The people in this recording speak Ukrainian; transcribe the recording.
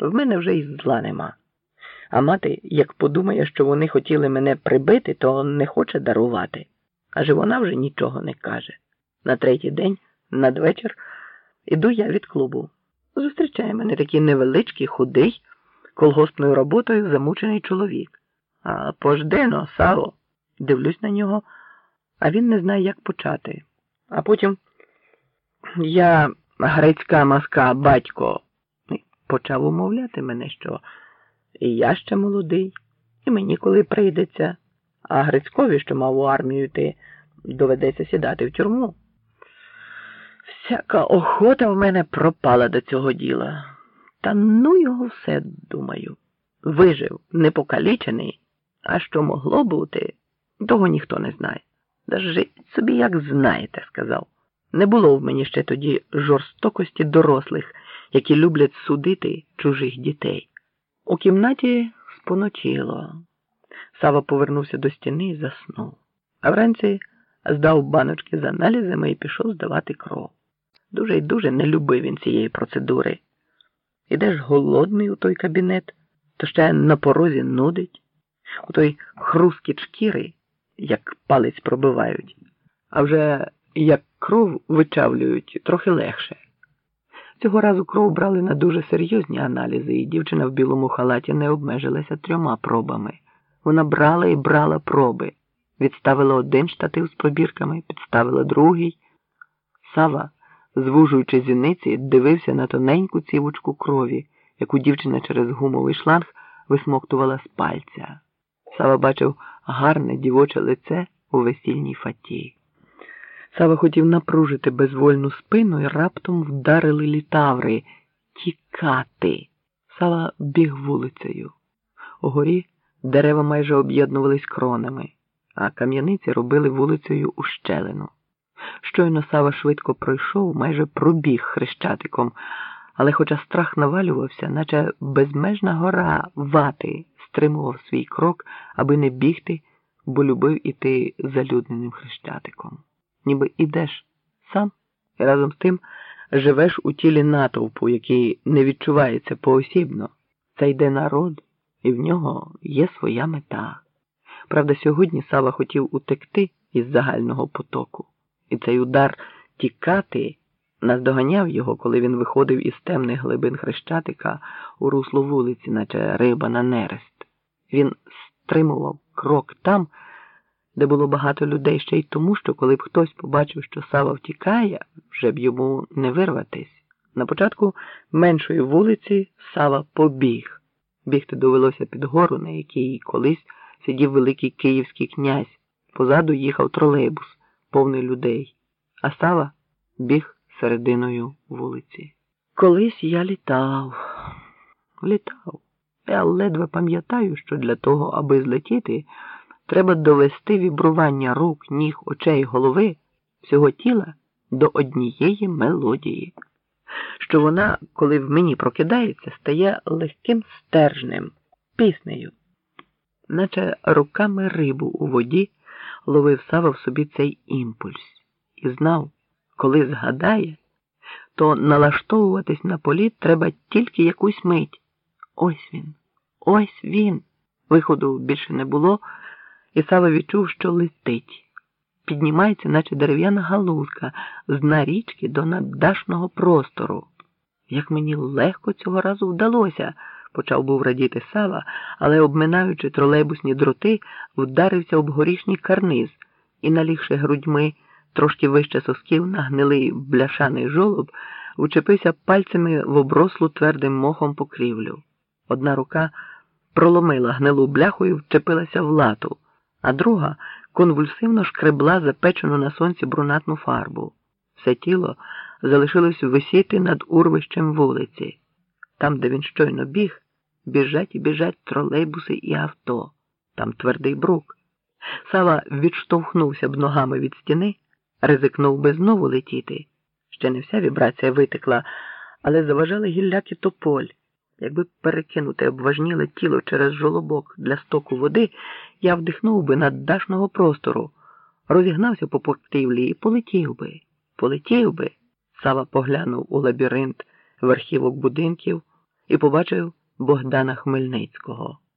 в мене вже й зла нема. А мати, як подумає, що вони хотіли мене прибити, то не хоче дарувати. Аже вона вже нічого не каже. На третій день, надвечір, іду я від клубу. Зустрічає мене такий невеличкий, худий, колгоспною роботою замучений чоловік. А пождено, Саво. Дивлюсь на нього, а він не знає, як почати. А потім я грецька маска, батько, почав умовляти мене, що і я ще молодий, і мені коли прийдеться, а Грицькові, що мав у армію йти, доведеться сідати в тюрму. Всяка охота в мене пропала до цього діла. Та ну його все, думаю. Вижив, непокалічений, а що могло бути, того ніхто не знає. Жить собі, як знаєте, сказав. Не було в мені ще тоді жорстокості дорослих, які люблять судити чужих дітей. У кімнаті споночило. Сава повернувся до стіни і заснув. А вранці здав баночки з аналізами і пішов здавати кров. Дуже й дуже не любив він цієї процедури. Ідеш голодний у той кабінет, то ще на порозі нудить, у той хрускіт шкіри, як палець пробивають, а вже як кров вичавлюють трохи легше. Цього разу кров брали на дуже серйозні аналізи, і дівчина в білому халаті не обмежилася трьома пробами. Вона брала і брала проби, відставила один штатив з пробірками, підставила другий. Сава, звужуючи зіниці, дивився на тоненьку цівочку крові, яку дівчина через гумовий шланг висмоктувала з пальця. Сава бачив гарне дівоче лице у весільній фаті. Сава хотів напружити безвольну спину і раптом вдарили літаври. Тікати. Сава біг вулицею. Угорі дерева майже об'єднувались кронами, а кам'яниці робили вулицею ущелину. Щойно Сава швидко пройшов, майже пробіг хрещатиком, але, хоча страх навалювався, наче безмежна гора вати стримував свій крок, аби не бігти, бо любив іти залюдненим хрещатиком ніби ідеш сам і разом з тим живеш у тілі натовпу, який не відчувається поосібно. Це йде народ, і в нього є своя мета. Правда, сьогодні Сава хотів утекти із загального потоку, і цей удар тікати наздоганяв його, коли він виходив із темних глибин хрещатика у русло вулиці, наче риба на нерест. Він стримував крок там де було багато людей ще й тому, що коли б хтось побачив, що Сава втікає, вже б йому не вирватись. На початку меншої вулиці Сава побіг. Бігти довелося під гору, на якій колись сидів великий київський князь. Позаду їхав тролейбус, повний людей, а Сава біг серединою вулиці. Колись я літав, літав. Я ледве пам'ятаю, що для того, аби злетіти. Треба довести вібрування рук, ніг, очей, голови, всього тіла до однієї мелодії, що вона, коли в мені прокидається, стає легким стержнем, піснею, наче руками рибу у воді ловив Сава в собі цей імпульс і знав, коли згадає, то налаштовуватись на політ треба тільки якусь мить. Ось він, ось він. Виходу більше не було. І Сава відчув, що летить, піднімається, наче дерев'яна галузка з дна річки до наддашного простору. Як мені легко цього разу вдалося, почав був радіти Сава, але, обминаючи тролейбусні дроти, вдарився об горішній карниз і, налігши грудьми трошки вище сосків на гнилий бляшаний жолоб, учепився пальцями в оброслу твердим мохом покрівлю. Одна рука проломила гнилу бляху і вчепилася в лату а друга конвульсивно шкребла запечену на сонці брунатну фарбу. Все тіло залишилось висіти над урвищем вулиці. Там, де він щойно біг, біжать і біжать тролейбуси і авто. Там твердий брук. Сава відштовхнувся б ногами від стіни, ризикнув би знову летіти. Ще не вся вібрація витекла, але заважали гілляки тополь. Якби перекинути обважніле тіло через жолобок для стоку води, я вдихнув би над дашного простору, розігнався по портівлі і полетів би, полетів би. Сава поглянув у лабіринт верхівок будинків і побачив Богдана Хмельницького.